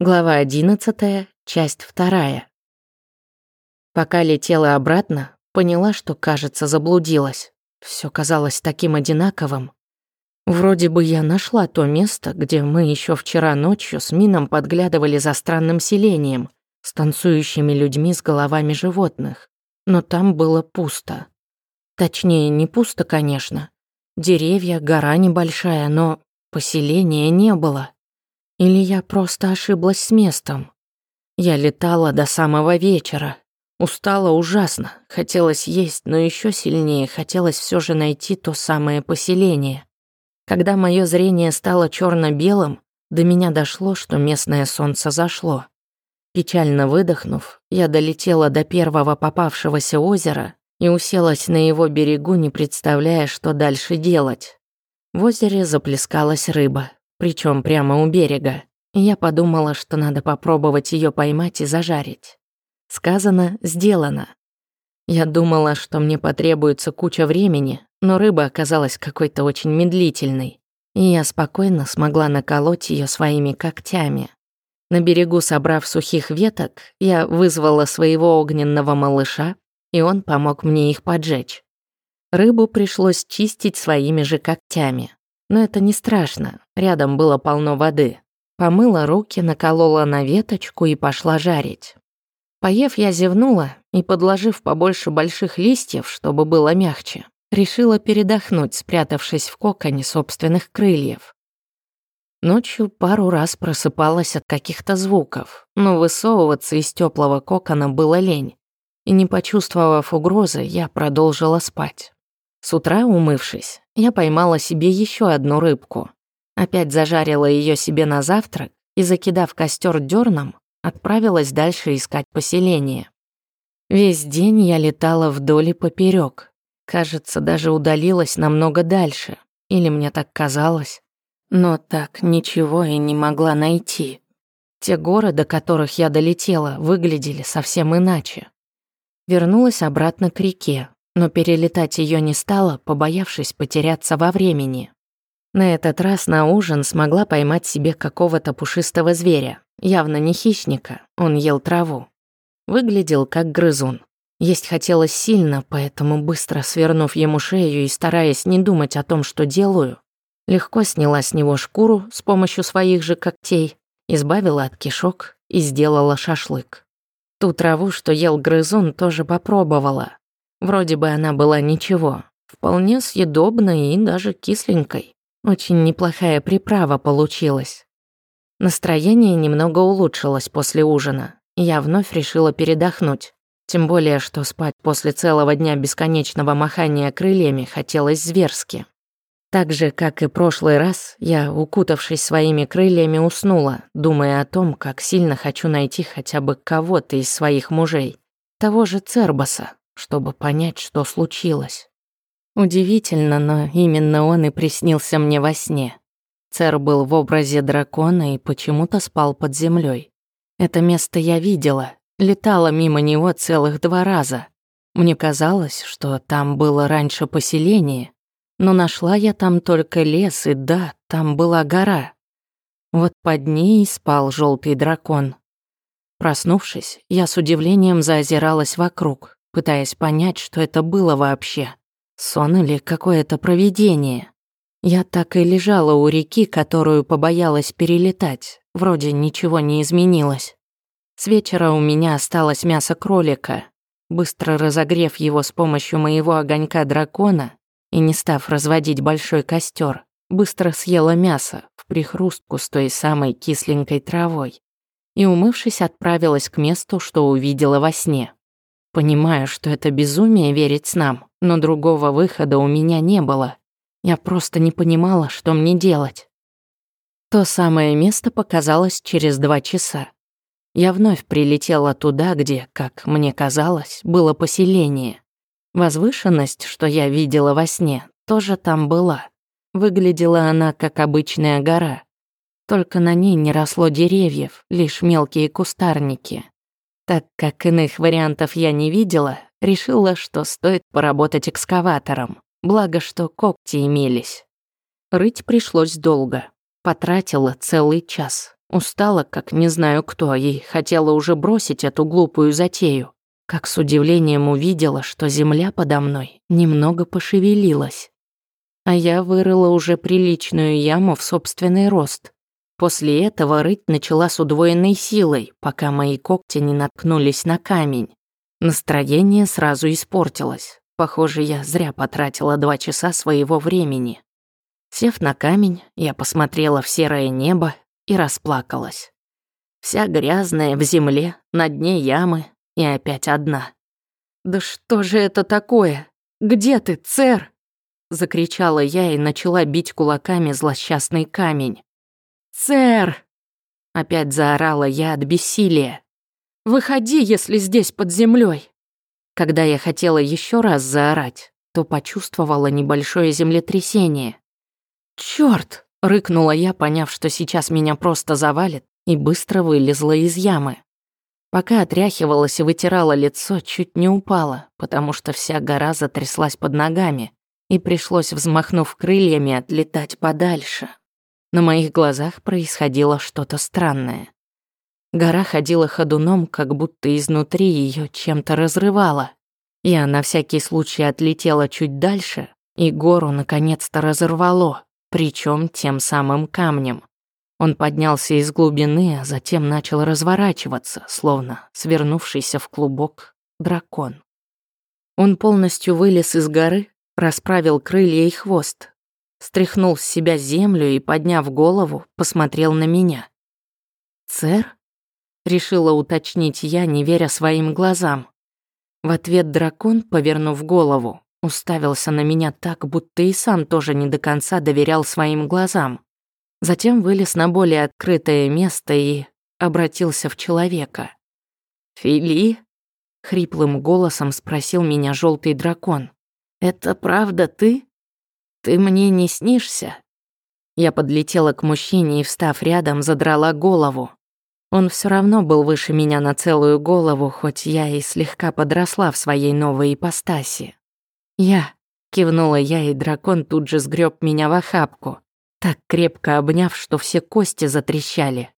Глава 11, часть 2. Пока летела обратно, поняла, что, кажется, заблудилась. Все казалось таким одинаковым. Вроде бы я нашла то место, где мы еще вчера ночью с Мином подглядывали за странным селением, с танцующими людьми с головами животных. Но там было пусто. Точнее, не пусто, конечно. Деревья, гора небольшая, но поселения не было. Или я просто ошиблась с местом? Я летала до самого вечера. Устала ужасно, хотелось есть, но еще сильнее хотелось все же найти то самое поселение. Когда мое зрение стало черно белым до меня дошло, что местное солнце зашло. Печально выдохнув, я долетела до первого попавшегося озера и уселась на его берегу, не представляя, что дальше делать. В озере заплескалась рыба, причем прямо у берега. Я подумала, что надо попробовать ее поймать и зажарить. Сказано, сделано. Я думала, что мне потребуется куча времени, но рыба оказалась какой-то очень медлительной, и я спокойно смогла наколоть ее своими когтями. На берегу, собрав сухих веток, я вызвала своего огненного малыша, и он помог мне их поджечь. Рыбу пришлось чистить своими же когтями. Но это не страшно, рядом было полно воды. Помыла руки, наколола на веточку и пошла жарить. Поев, я зевнула и, подложив побольше больших листьев, чтобы было мягче, решила передохнуть, спрятавшись в коконе собственных крыльев. Ночью пару раз просыпалась от каких-то звуков, но высовываться из теплого кокона было лень, и не почувствовав угрозы, я продолжила спать. С утра, умывшись, я поймала себе еще одну рыбку. Опять зажарила ее себе на завтрак и, закидав костер дерном, отправилась дальше искать поселение. Весь день я летала вдоль и поперек. Кажется, даже удалилась намного дальше. Или мне так казалось. Но так ничего и не могла найти. Те горы, до которых я долетела, выглядели совсем иначе. Вернулась обратно к реке, но перелетать ее не стала, побоявшись потеряться во времени. На этот раз на ужин смогла поймать себе какого-то пушистого зверя, явно не хищника, он ел траву. Выглядел как грызун. Есть хотелось сильно, поэтому быстро свернув ему шею и стараясь не думать о том, что делаю, легко сняла с него шкуру с помощью своих же когтей, избавила от кишок и сделала шашлык. Ту траву, что ел грызун, тоже попробовала, Вроде бы она была ничего, вполне съедобной и даже кисленькой. Очень неплохая приправа получилась. Настроение немного улучшилось после ужина, я вновь решила передохнуть. Тем более, что спать после целого дня бесконечного махания крыльями хотелось зверски. Так же, как и прошлый раз, я, укутавшись своими крыльями, уснула, думая о том, как сильно хочу найти хотя бы кого-то из своих мужей. Того же Цербаса, чтобы понять, что случилось. Удивительно, но именно он и приснился мне во сне. Цер был в образе дракона и почему-то спал под землей. Это место я видела, летала мимо него целых два раза. Мне казалось, что там было раньше поселение, но нашла я там только лес, и да, там была гора. Вот под ней спал желтый дракон. Проснувшись, я с удивлением заозиралась вокруг пытаясь понять, что это было вообще. Сон или какое-то провидение. Я так и лежала у реки, которую побоялась перелетать. Вроде ничего не изменилось. С вечера у меня осталось мясо кролика. Быстро разогрев его с помощью моего огонька дракона и не став разводить большой костер, быстро съела мясо в прихрустку с той самой кисленькой травой и, умывшись, отправилась к месту, что увидела во сне. Понимаю, что это безумие верить снам, но другого выхода у меня не было. Я просто не понимала, что мне делать. То самое место показалось через два часа. Я вновь прилетела туда, где, как мне казалось, было поселение. Возвышенность, что я видела во сне, тоже там была. Выглядела она как обычная гора. Только на ней не росло деревьев, лишь мелкие кустарники. Так как иных вариантов я не видела, решила, что стоит поработать экскаватором, благо что когти имелись. Рыть пришлось долго. Потратила целый час. Устала, как не знаю кто, и хотела уже бросить эту глупую затею. Как с удивлением увидела, что земля подо мной немного пошевелилась. А я вырыла уже приличную яму в собственный рост. После этого рыть начала с удвоенной силой, пока мои когти не наткнулись на камень. Настроение сразу испортилось. Похоже, я зря потратила два часа своего времени. Сев на камень, я посмотрела в серое небо и расплакалась. Вся грязная в земле, на дне ямы и опять одна. «Да что же это такое? Где ты, цер?» Закричала я и начала бить кулаками злосчастный камень. «Цер!» Опять заорала я от бессилия. «Выходи, если здесь под землей. Когда я хотела еще раз заорать, то почувствовала небольшое землетрясение. «Чёрт!» — рыкнула я, поняв, что сейчас меня просто завалит, и быстро вылезла из ямы. Пока отряхивалась и вытирала лицо, чуть не упала, потому что вся гора затряслась под ногами, и пришлось, взмахнув крыльями, отлетать подальше. На моих глазах происходило что-то странное. Гора ходила ходуном, как будто изнутри ее чем-то разрывала. Я на всякий случай отлетела чуть дальше, и гору наконец-то разорвало причем тем самым камнем. Он поднялся из глубины, а затем начал разворачиваться, словно свернувшийся в клубок дракон. Он полностью вылез из горы, расправил крылья и хвост, стряхнул с себя землю и, подняв голову, посмотрел на меня. «Цер?» — решила уточнить я, не веря своим глазам. В ответ дракон, повернув голову, Уставился на меня так, будто и сам тоже не до конца доверял своим глазам. Затем вылез на более открытое место и обратился в человека. «Фили?» — хриплым голосом спросил меня желтый дракон. «Это правда ты? Ты мне не снишься?» Я подлетела к мужчине и, встав рядом, задрала голову. Он все равно был выше меня на целую голову, хоть я и слегка подросла в своей новой ипостаси. «Я», — кивнула я, и дракон тут же сгреб меня в охапку, так крепко обняв, что все кости затрещали.